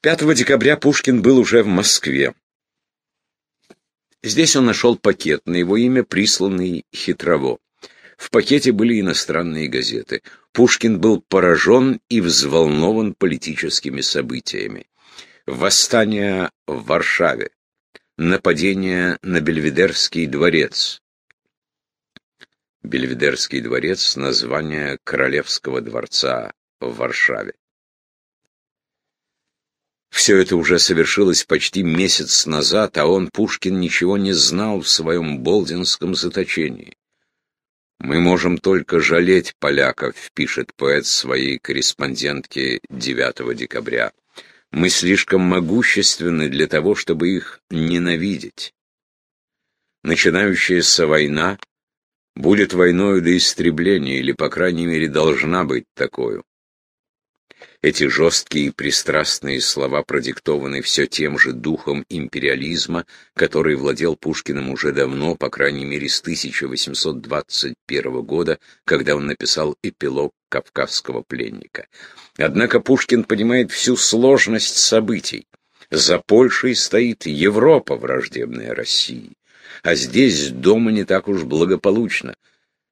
5 декабря Пушкин был уже в Москве. Здесь он нашел пакет на его имя, присланный Хитрово. В пакете были иностранные газеты. Пушкин был поражен и взволнован политическими событиями. Восстание в Варшаве. Нападение на Бельведерский дворец. Бельведерский дворец – название Королевского дворца в Варшаве. Все это уже совершилось почти месяц назад, а он, Пушкин, ничего не знал в своем болдинском заточении. «Мы можем только жалеть поляков», — пишет поэт своей корреспондентке 9 декабря. «Мы слишком могущественны для того, чтобы их ненавидеть. Начинающаяся война будет войною до истребления, или, по крайней мере, должна быть такой. Эти жесткие и пристрастные слова продиктованы все тем же духом империализма, который владел Пушкиным уже давно, по крайней мере с 1821 года, когда он написал эпилог «Кавказского пленника». Однако Пушкин понимает всю сложность событий. За Польшей стоит Европа, враждебная России. А здесь дома не так уж благополучно.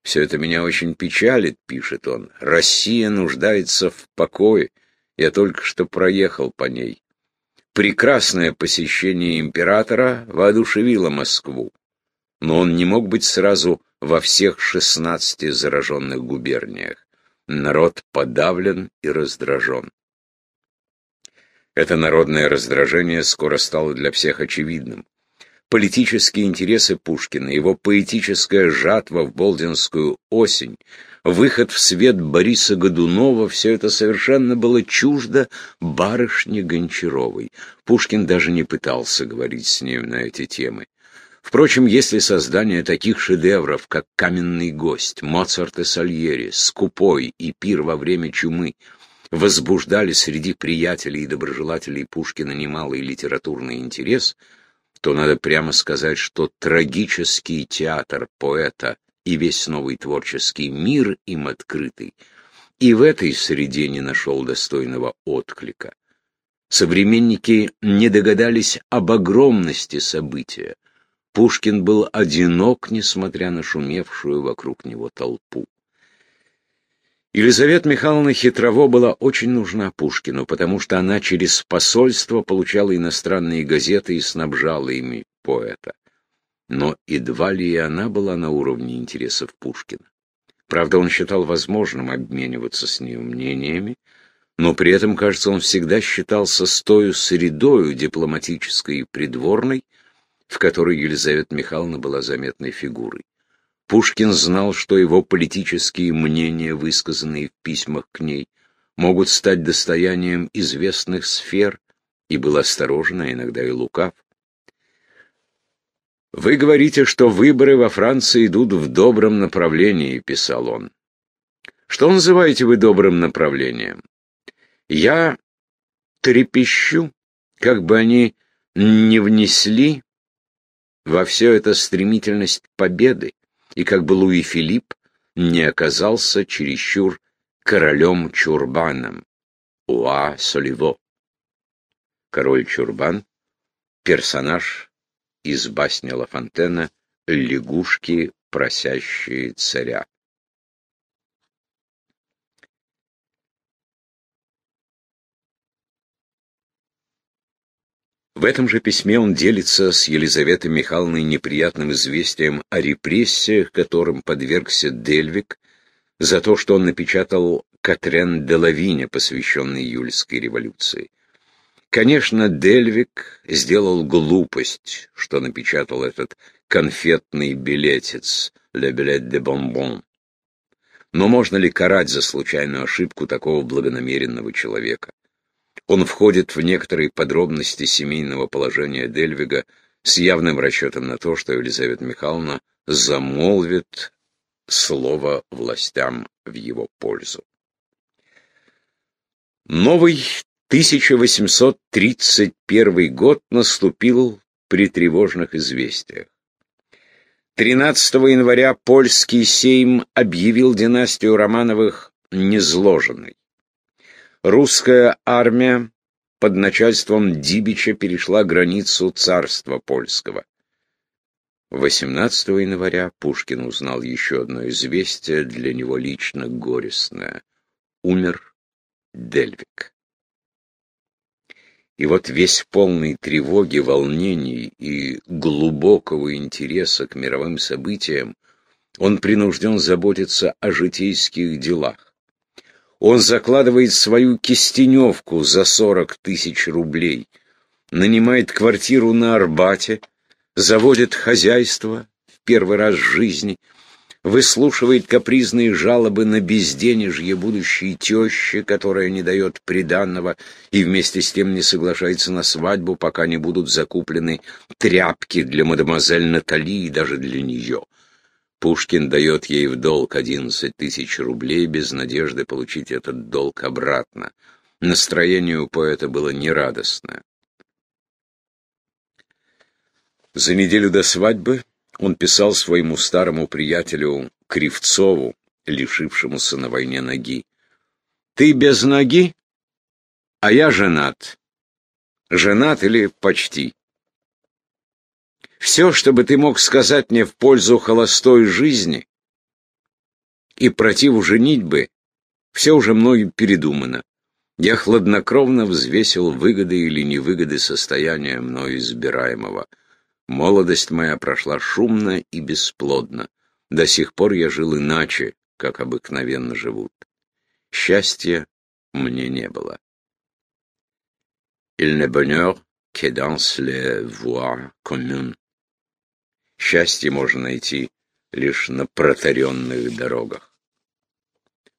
«Все это меня очень печалит», — пишет он. «Россия нуждается в покое. Я только что проехал по ней. Прекрасное посещение императора воодушевило Москву. Но он не мог быть сразу во всех шестнадцати зараженных губерниях. Народ подавлен и раздражен. Это народное раздражение скоро стало для всех очевидным политические интересы Пушкина, его поэтическая жатва в Болдинскую осень, выход в свет Бориса Годунова — все это совершенно было чуждо барышне Гончаровой. Пушкин даже не пытался говорить с нею на эти темы. Впрочем, если создание таких шедевров, как «Каменный гость», «Моцарт и Сальери», «Скупой» и «Пир во время чумы» возбуждали среди приятелей и доброжелателей Пушкина немалый литературный интерес — то надо прямо сказать, что трагический театр поэта и весь новый творческий мир им открытый и в этой среде не нашел достойного отклика. Современники не догадались об огромности события. Пушкин был одинок, несмотря на шумевшую вокруг него толпу. Елизавета Михайловна Хитрово была очень нужна Пушкину, потому что она через посольство получала иностранные газеты и снабжала ими поэта. Но едва ли и она была на уровне интересов Пушкина. Правда, он считал возможным обмениваться с ней мнениями, но при этом, кажется, он всегда считался с той средою дипломатической и придворной, в которой Елизавета Михайловна была заметной фигурой. Пушкин знал, что его политические мнения, высказанные в письмах к ней, могут стать достоянием известных сфер, и был осторожен, а иногда и лукав. «Вы говорите, что выборы во Франции идут в добром направлении», — писал он. «Что называете вы добрым направлением? Я трепещу, как бы они не внесли во все это стремительность победы, и как бы Луи Филипп не оказался чересчур королем-чурбаном. Уа Соливо. Король-чурбан — персонаж из басни Ла Фонтена «Лягушки, просящие царя». В этом же письме он делится с Елизаветой Михайловной неприятным известием о репрессиях, которым подвергся Дельвик, за то, что он напечатал Катрен де Лавине, посвященный июльской революции. Конечно, Дельвик сделал глупость, что напечатал этот конфетный билетец «Le billet de bonbon». Но можно ли карать за случайную ошибку такого благонамеренного человека? Он входит в некоторые подробности семейного положения Дельвига с явным расчетом на то, что Елизавета Михайловна замолвит слово властям в его пользу. Новый 1831 год наступил при тревожных известиях. 13 января польский сейм объявил династию Романовых незложенной. Русская армия под начальством Дибича перешла границу царства польского. 18 января Пушкин узнал еще одно известие, для него лично горестное. Умер Дельвик. И вот весь полный тревоги, волнений и глубокого интереса к мировым событиям, он принужден заботиться о житейских делах. Он закладывает свою кистеневку за сорок тысяч рублей, нанимает квартиру на Арбате, заводит хозяйство в первый раз в жизни — выслушивает капризные жалобы на безденежье будущей тещи, которая не дает приданного и вместе с тем не соглашается на свадьбу, пока не будут закуплены тряпки для мадемуазель Натали и даже для нее. Пушкин дает ей в долг одиннадцать тысяч рублей без надежды получить этот долг обратно. Настроение у поэта было нерадостное. За неделю до свадьбы он писал своему старому приятелю Кривцову, лишившемуся на войне ноги. «Ты без ноги, а я женат. Женат или почти. Все, что бы ты мог сказать мне в пользу холостой жизни и против женитьбы, все уже мною передумано. Я хладнокровно взвесил выгоды или невыгоды состояния мною избираемого». Молодость моя прошла шумно и бесплодно. До сих пор я жил иначе, как обыкновенно живут. Счастья мне не было. Il ne bonheur que dans les voies communes. Счастье можно найти лишь на протаренных дорогах.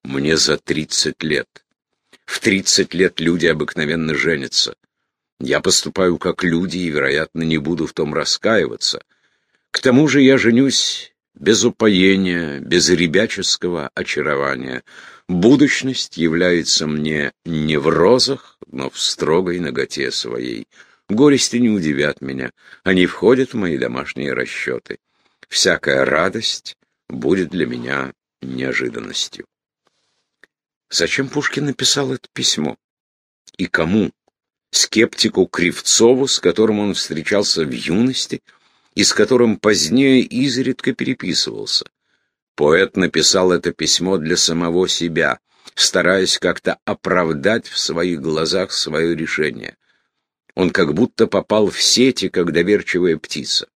Мне за тридцать лет. В тридцать лет люди обыкновенно женятся. Я поступаю как люди и, вероятно, не буду в том раскаиваться. К тому же я женюсь без упоения, без ребяческого очарования. Будущность является мне не в розах, но в строгой ноготе своей. Горести не удивят меня, они входят в мои домашние расчеты. Всякая радость будет для меня неожиданностью. Зачем Пушкин написал это письмо? И кому? скептику Кривцову, с которым он встречался в юности и с которым позднее изредка переписывался. Поэт написал это письмо для самого себя, стараясь как-то оправдать в своих глазах свое решение. Он как будто попал в сети, как доверчивая птица.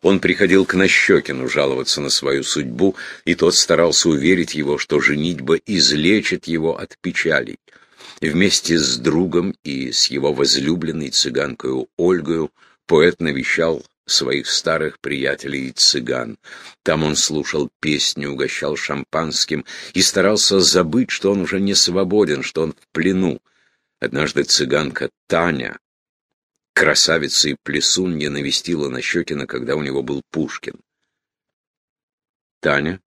Он приходил к Нащекину жаловаться на свою судьбу, и тот старался уверить его, что женитьба излечит его от печалей. Вместе с другом и с его возлюбленной цыганкой Ольгою поэт навещал своих старых приятелей цыган. Там он слушал песни, угощал шампанским и старался забыть, что он уже не свободен, что он в плену. Однажды цыганка Таня, красавица и плесунья, навестила Нащекина, когда у него был Пушкин. Таня,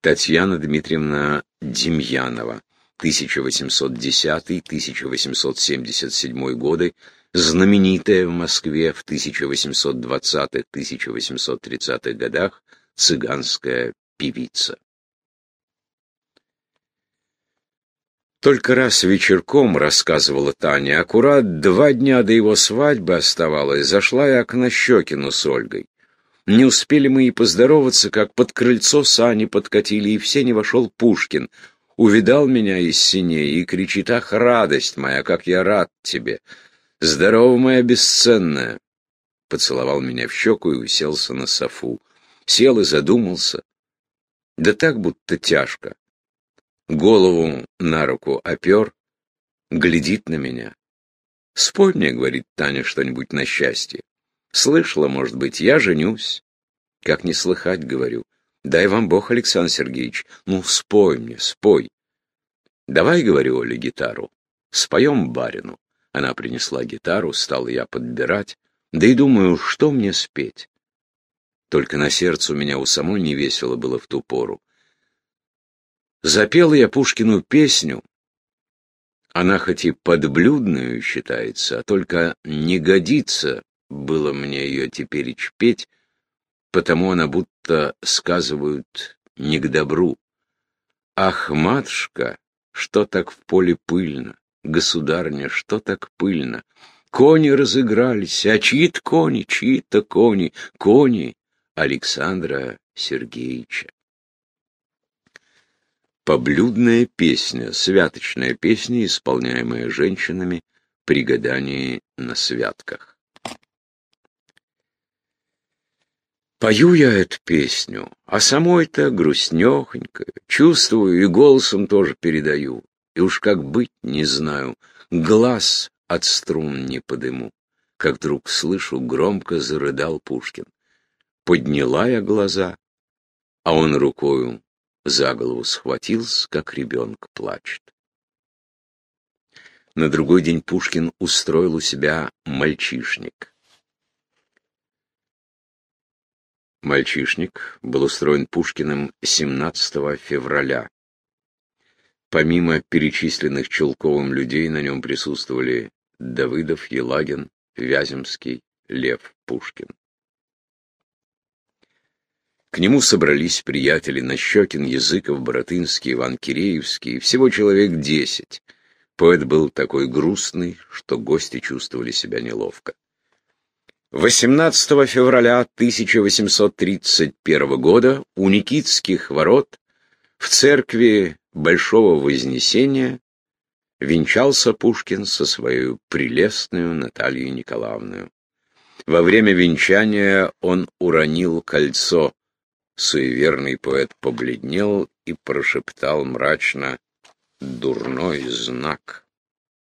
Татьяна Дмитриевна Демьянова, 1810-1877 годы, знаменитая в Москве в 1820-1830-х годах цыганская певица. Только раз вечерком, рассказывала Таня, аккурат два дня до его свадьбы оставалось, зашла я к Нащекину с Ольгой. Не успели мы и поздороваться, как под крыльцо сани подкатили, и в сене вошел Пушкин — увидал меня из синей и кричит, «Ах, радость моя, как я рад тебе! Здорово, моя бесценная!» Поцеловал меня в щеку и уселся на софу. Сел и задумался. Да так, будто тяжко. Голову на руку опер, глядит на меня. «Спой мне, — говорит Таня, — что-нибудь на счастье. Слышала, может быть, я женюсь. Как не слыхать, говорю. Дай вам Бог, Александр Сергеевич. Ну, спой мне, спой. Давай, говорю Оле, гитару. Споем барину. Она принесла гитару, стал я подбирать. Да и думаю, что мне спеть? Только на сердце у меня у самой не весело было в ту пору. Запел я Пушкину песню. Она хоть и подблюдную считается, а только не годится было мне ее теперь петь, потому она будто сказывают не к добру. Ах, матушка, что так в поле пыльно, государня, что так пыльно? Кони разыгрались, а чьи-то кони, чьи-то кони, кони Александра Сергеевича. Поблюдная песня, святочная песня, исполняемая женщинами при гадании на святках. Пою я эту песню, а самой-то грустнехонько, чувствую и голосом тоже передаю. И уж как быть, не знаю, глаз от струн не подыму. Как вдруг слышу, громко зарыдал Пушкин. Подняла я глаза, а он рукою за голову схватился, как ребенок плачет. На другой день Пушкин устроил у себя мальчишник. Мальчишник был устроен Пушкиным 17 февраля. Помимо перечисленных Чулковым людей, на нем присутствовали Давыдов, Елагин, Вяземский, Лев Пушкин. К нему собрались приятели Нащекин, Языков, Боротынский, Иван Киреевский, всего человек десять. Поэт был такой грустный, что гости чувствовали себя неловко. 18 февраля 1831 года у Никитских ворот в церкви Большого Вознесения венчался Пушкин со своей прелестной Натальей Николаевной. Во время венчания он уронил кольцо. Суеверный поэт побледнел и прошептал мрачно «Дурной знак».